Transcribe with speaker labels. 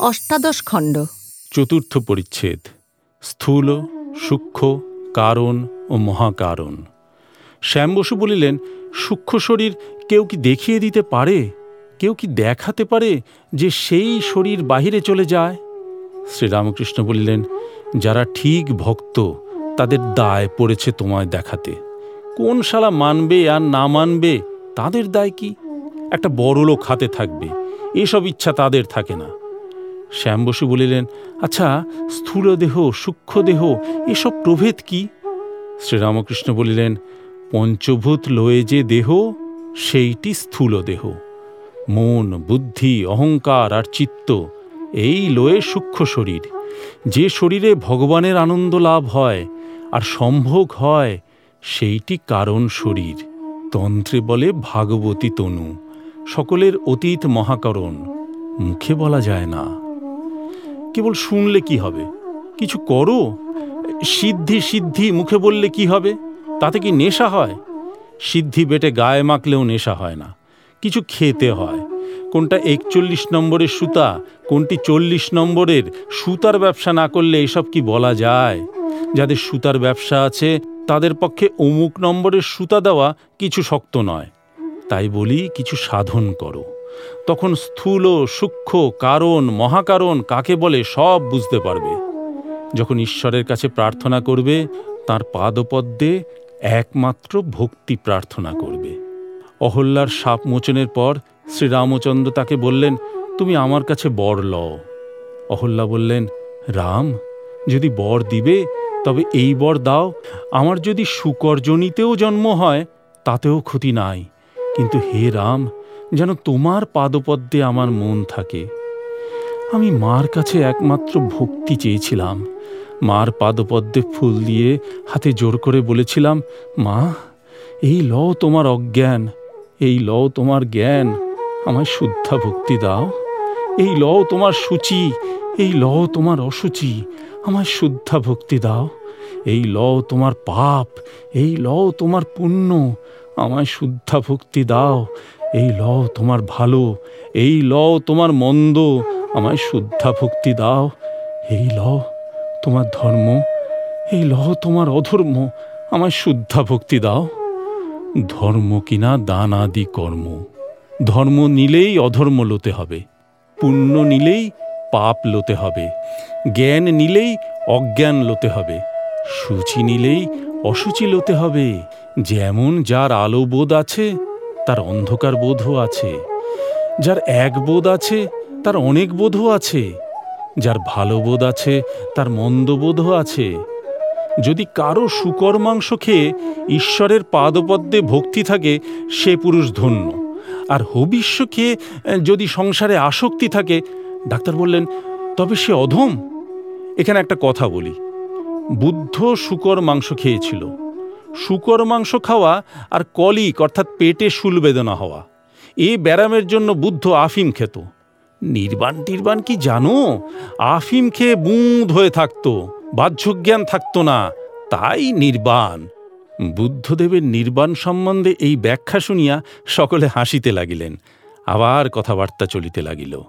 Speaker 1: অষ্টাদশ খণ্ড।
Speaker 2: চতুর্থ পরিচ্ছেদ, স্থূল, সূক্ষ্ম, কারণ ও মহাকারণ। শ্যাম বসু বলিলেন, সূক্ষ্ম শরীর কেউ কি দেখিয়ে দিতে পারে? কেউ কি দেখাতে পারে যে সেই শরীর বাহিরে চলে যায়? শ্রীরামকৃষ্ণ বলিলেন, যারা ঠিক ভক্ত, তাদের দায় পড়েছে তোমায় দেখাতে। কোন শালা মানবে আর না মানবে, তাদের দায় কি? একটা বড় লোক হাতে থাকবে, এসব ইচ্ছা তাদের থাকে না। শ্যাম বসু বলিলেন আচ্ছা স্থূল দেহ সূক্ষ্ম দেহ এসব প্রভেদ কি? শ্রীরামকৃষ্ণ বলিলেন, পঞ্চভূত লয়ে যে দেহ, সেইটি স্থূল দেহ মন, বুদ্ধি, অহংকার আর চিত্ত, এই লয়ে সূক্ষ্ম শরীর। যে শরীরে ভগবানের আনন্দ লাভ হয় আর সম্ভোগ হয়, সেইটি কারণ শরীর। তন্ত্রে বলে ভাগবতী তনু। সকলের অতীত মহাকরণ। মুখে বলা যায় না। কেবল শুনলে কি হবে? কিছু করো? সিদ্ধি সিদ্ধি, মুখে বললে কি হবে? তাতে কি নেশা হয়? সিদ্ধি বেটে গায়ে মাখলেও নেশা হয় না। কিছু খেতে হয়। কোনটা একচল্লিশ নম্বরের সুতা, কোনটি চল্লিশ নম্বরের সুতার ব্যবসা না করলে এসব কি বলা যায়? যাদের সুতার ব্যবসা আছে, তাদের পক্ষে অমুক নম্বরের সুতা দেওয়া কিছু শক্ত নয়। তাই বলি কিছু সাধন করো। তখন স্থূল সূক্ষ্ম কারণ, মহাকারণ কাকে বলে সব বুঝতে পারবে। যখন ঈশ্বরের কাছে প্রার্থনা করবে, তার পাদপদ্মে একমাত্র ভক্তি প্রার্থনা করবে। অহল্যার সাপ মোচনের পর শ্রীরামচন্দ্র তাকে বললেন, তুমি আমার কাছে বর লও। অহল্যা বললেন, রাম, যদি বর দিবে, তবে এই বর দাও। আমার যদি শুকরজনিতেও জন্ম হয়, তাতেও ক্ষতি নাই। কিন্তু হে রাম যেন তোমার পাদপদ্মে আমার মন থাকে। আমি মার কাছে একমাত্র ভক্তি চেয়েছিলাম। মার পাদপদ্মে ফুল দিয়ে হাতে জোর করে বলেছিলাম, মা, এই লও তোমার অজ্ঞান, এই লও তোমার জ্ঞান, আমায় শুদ্ধা ভক্তি দাও। এই লও তোমার সূচি, এই লও তোমার অসুচি, আমায় শুদ্ধা ভক্তি দাও। এই লও তোমার পাপ, এই লও তোমার পুণ্য, আমায় শুদ্ধা ভক্তি দাও। এই লও তোমার ভালো, এই লও তোমার মন্দ, আমায় শুদ্ধা ভক্তি দাও। এই লও তোমার ধর্ম, এই লও তোমার অধর্ম, আমায় শুদ্ধা ভক্তি দাও। ধর্ম কিনা দান আদি কর্ম, ধর্ম নিলেই অধর্ম লোতে হবে, পুণ্য নিলেই পাপ লোতে হবে, জ্ঞান নিলেই অজ্ঞান লোতে হবে, সূচি নিলেই অসুচি লোতে হবে, যেমন যার আলো বোধ আছে তার অন্ধকার বোধও আছে। যার এক বোধ আছে, তার অনেক বোধও আছে। যার ভালো বোধ আছে, তার মন্দ বোধও আছে। যদি কারও শুকর মাংস খেয়ে ঈশ্বরের পাদপদ্মে ভক্তি থাকে, সে পুরুষ ধন্য। আর হবিষ্য খেয়ে যদি সংসারে আসক্তি থাকে, ডাক্তার বললেন, তবে সে অধম? এখানে একটা কথা বলি। বুদ্ধ শুকর মাংস খেয়েছিল। শুকর মাংস খাওয়া আর কলিক, অর্থাৎ পেটে শুল বেদনা হওয়া। এ ব্যারামের জন্য বুদ্ধ আফিম খেত। নির্বাণ টির্বাণ কি জানো? আফিম খেয়ে বুঁদ হয়ে থাকতো, বাহ্যজ্ঞান থাকতো না, তাই নির্বাণ। বুদ্ধদেবের নির্বাণ সম্বন্ধে এই ব্যাখ্যা শুনিয়া সকলে হাসিতে লাগিলেন, আবার কথাবার্তা চলিতে লাগিল।